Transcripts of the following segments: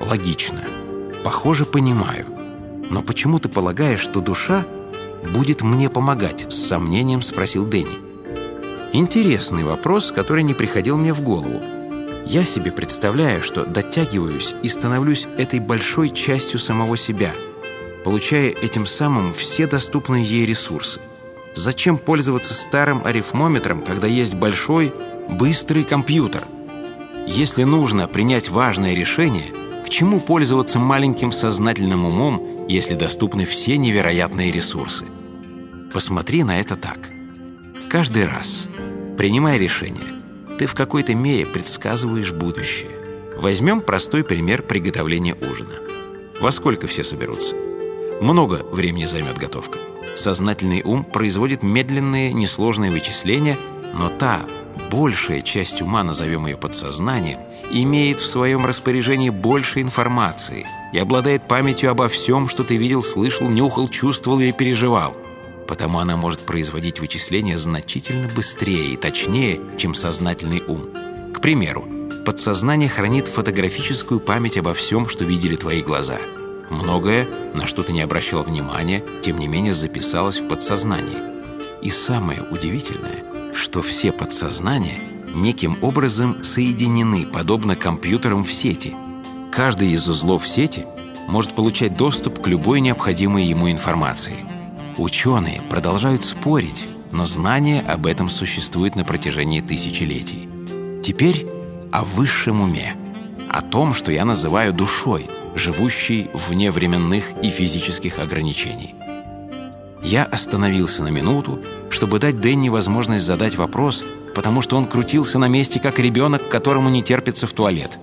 Логично. Похоже, понимаю. Но почему ты полагаешь, что душа будет мне помогать?» С сомнением спросил Дэнни. Интересный вопрос, который не приходил мне в голову. Я себе представляю, что дотягиваюсь и становлюсь этой большой частью самого себя, получая этим самым все доступные ей ресурсы. Зачем пользоваться старым арифмометром, когда есть большой, быстрый компьютер? Если нужно принять важное решение, к чему пользоваться маленьким сознательным умом, если доступны все невероятные ресурсы? Посмотри на это так. Каждый раз, принимая решение, ты в какой-то мере предсказываешь будущее. Возьмем простой пример приготовления ужина. Во сколько все соберутся? Много времени займет готовка. Сознательный ум производит медленные, несложные вычисления, но та, большая часть ума, назовем ее подсознанием, имеет в своем распоряжении больше информации и обладает памятью обо всем, что ты видел, слышал, нюхал, чувствовал или переживал. Потому она может производить вычисления значительно быстрее и точнее, чем сознательный ум. К примеру, подсознание хранит фотографическую память обо всем, что видели твои глаза – Многое, на что ты не обращал внимания, тем не менее записалось в подсознании. И самое удивительное, что все подсознания неким образом соединены, подобно компьютерам в сети. Каждый из узлов сети может получать доступ к любой необходимой ему информации. Ученые продолжают спорить, но знание об этом существует на протяжении тысячелетий. Теперь о высшем уме, о том, что я называю душой – живущий вне временных и физических ограничений. Я остановился на минуту, чтобы дать Дэнни возможность задать вопрос, потому что он крутился на месте, как ребенок, которому не терпится в туалет.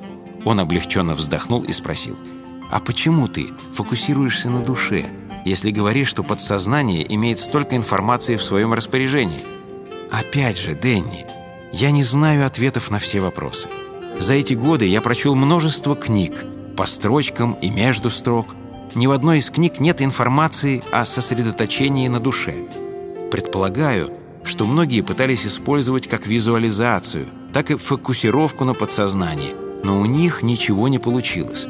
Он облегченно вздохнул и спросил, «А почему ты фокусируешься на душе, если говоришь, что подсознание имеет столько информации в своем распоряжении?» «Опять же, Дэнни, я не знаю ответов на все вопросы. За эти годы я прочел множество книг, по строчкам и между строк. Ни в одной из книг нет информации о сосредоточении на душе. Предполагаю, что многие пытались использовать как визуализацию, так и фокусировку на подсознании, но у них ничего не получилось.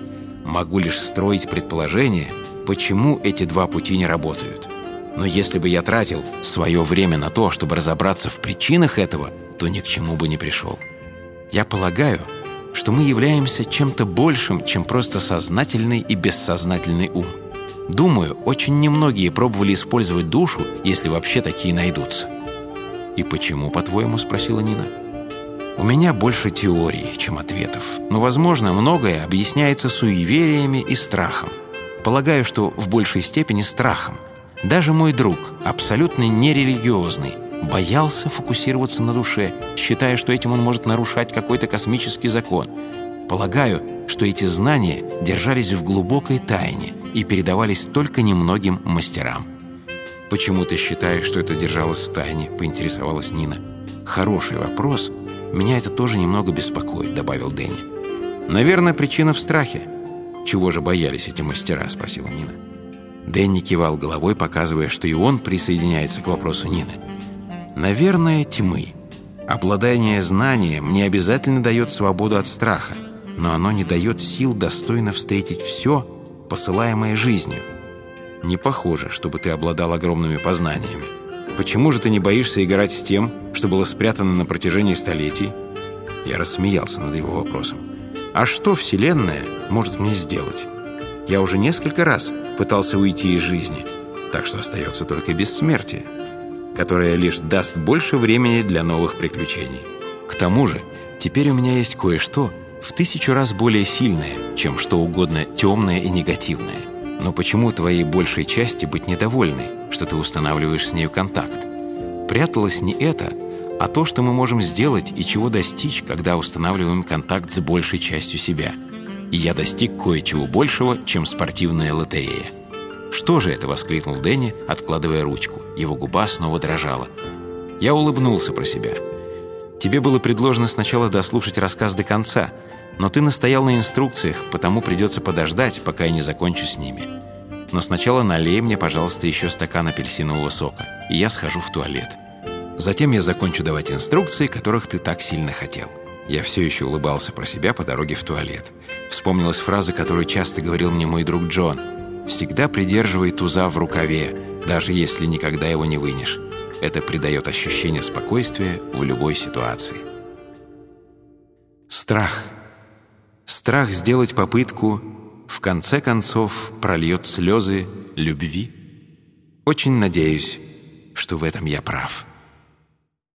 Могу лишь строить предположение, почему эти два пути не работают. Но если бы я тратил свое время на то, чтобы разобраться в причинах этого, то ни к чему бы не пришел. Я полагаю, что мы являемся чем-то большим, чем просто сознательный и бессознательный ум. Думаю, очень немногие пробовали использовать душу, если вообще такие найдутся. «И почему, по-твоему?» – спросила Нина. «У меня больше теорий, чем ответов, но, возможно, многое объясняется суевериями и страхом. Полагаю, что в большей степени страхом. Даже мой друг, абсолютно нерелигиозный, боялся фокусироваться на душе, считая, что этим он может нарушать какой-то космический закон. Полагаю, что эти знания держались в глубокой тайне и передавались только немногим мастерам. «Почему ты считаешь, что это держалось в тайне?» – поинтересовалась Нина. «Хороший вопрос. Меня это тоже немного беспокоит», – добавил Дэнни. «Наверное, причина в страхе». «Чего же боялись эти мастера?» – спросила Нина. Дэнни кивал головой, показывая, что и он присоединяется к вопросу Нины. Наверное, тьмы. Обладание знанием не обязательно дает свободу от страха, но оно не дает сил достойно встретить все, посылаемое жизнью. Не похоже, чтобы ты обладал огромными познаниями. Почему же ты не боишься играть с тем, что было спрятано на протяжении столетий? Я рассмеялся над его вопросом. А что Вселенная может мне сделать? Я уже несколько раз пытался уйти из жизни, так что остается только бессмертие которая лишь даст больше времени для новых приключений. К тому же, теперь у меня есть кое-что в тысячу раз более сильное, чем что угодно темное и негативное. Но почему твоей большей части быть недовольной, что ты устанавливаешь с нею контакт? Пряталось не это, а то, что мы можем сделать и чего достичь, когда устанавливаем контакт с большей частью себя. И я достиг кое-чего большего, чем спортивная лотерея. «Что же это?» — воскликнул Дэнни, откладывая ручку. Его губа снова дрожала. Я улыбнулся про себя. «Тебе было предложено сначала дослушать рассказ до конца, но ты настоял на инструкциях, потому придется подождать, пока я не закончу с ними. Но сначала налей мне, пожалуйста, еще стакан апельсинового сока, и я схожу в туалет. Затем я закончу давать инструкции, которых ты так сильно хотел». Я все еще улыбался про себя по дороге в туалет. Вспомнилась фраза, которую часто говорил мне мой друг Джон. «Всегда придерживай туза в рукаве, даже если никогда его не вынешь. Это придает ощущение спокойствия в любой ситуации». Страх. Страх сделать попытку, в конце концов, прольет слезы любви. Очень надеюсь, что в этом я прав.